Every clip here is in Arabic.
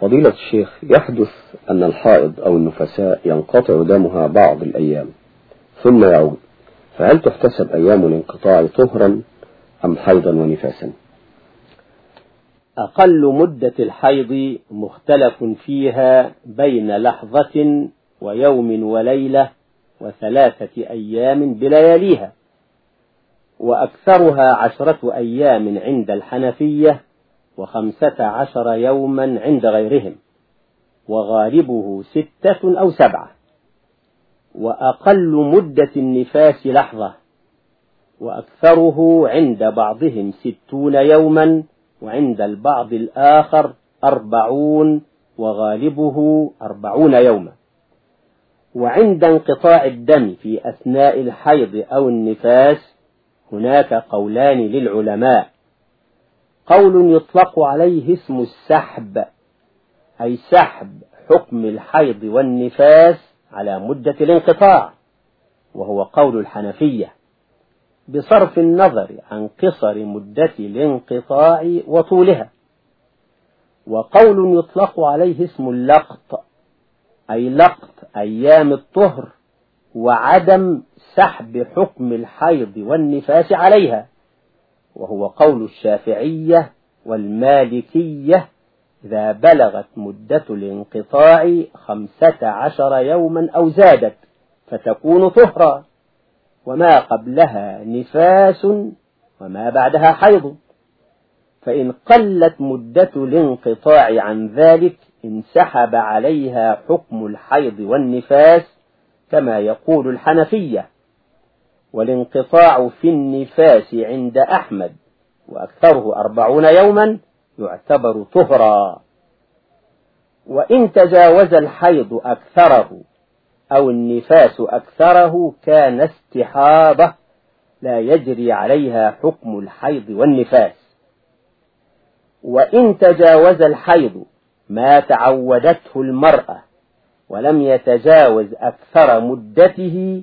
فضيلة الشيخ يحدث أن الحائض أو النفساء ينقطع دمها بعض الأيام ثم يعود. فهل تحتسب أيام الانقطاع طهرا أم حيضا ونفاسا؟ أقل مدة الحيض مختلف فيها بين لحظة ويوم وليلة وثلاثة أيام بلياليها وأكثرها عشرة أيام عند الحنفية وخمسة عشر يوما عند غيرهم وغالبه ستة أو سبعة وأقل مدة النفاس لحظة وأكثره عند بعضهم ستون يوما وعند البعض الآخر أربعون وغالبه أربعون يوما. وعند انقطاع الدم في أثناء الحيض أو النفاس هناك قولان للعلماء قول يطلق عليه اسم السحب أي سحب حكم الحيض والنفاس على مدة الانقطاع وهو قول الحنفية بصرف النظر عن قصر مدة الانقطاع وطولها. وقول يطلق عليه اسم اللقط أي لقط أيام الطهر وعدم سحب حكم الحيض والنفاس عليها. وهو قول الشافعية والمالكية إذا بلغت مدة الانقطاع خمسة عشر يوما أو زادت فتكون طهرا وما قبلها نفاس وما بعدها حيض. فإن قلت مدة الانقطاع عن ذلك انسحب عليها حكم الحيض والنفاس كما يقول الحنفية. والانقطاع في النفاس عند أحمد وأكثره أربعون يوما يعتبر طهرا. وإن تجاوز الحيض أكثره أو النفاس أكثره كان استحاضة لا يجري عليها حكم الحيض والنفاس. وإن تجاوز الحيض ما تعودته المرأة ولم يتجاوز أكثر مدته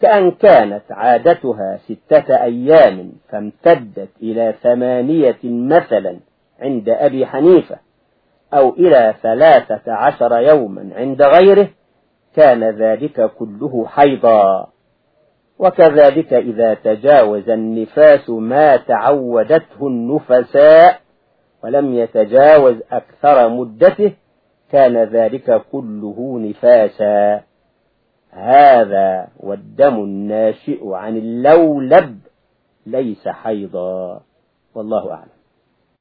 كأن كانت عادتها ستة أيام فامتدت إلى ثمانية مثلا عند أبي حنيفة أو إلى ثلاثة عشر يوما عند غيره كان ذلك كله حيضا. وكذلك إذا تجاوز النفاس ما تعودته النفساء ولم يتجاوز أكثر مدته كان ذلك كله نفاسا. هذا والدم الناشئ عن اللولب ليس حيضا. والله أعلم.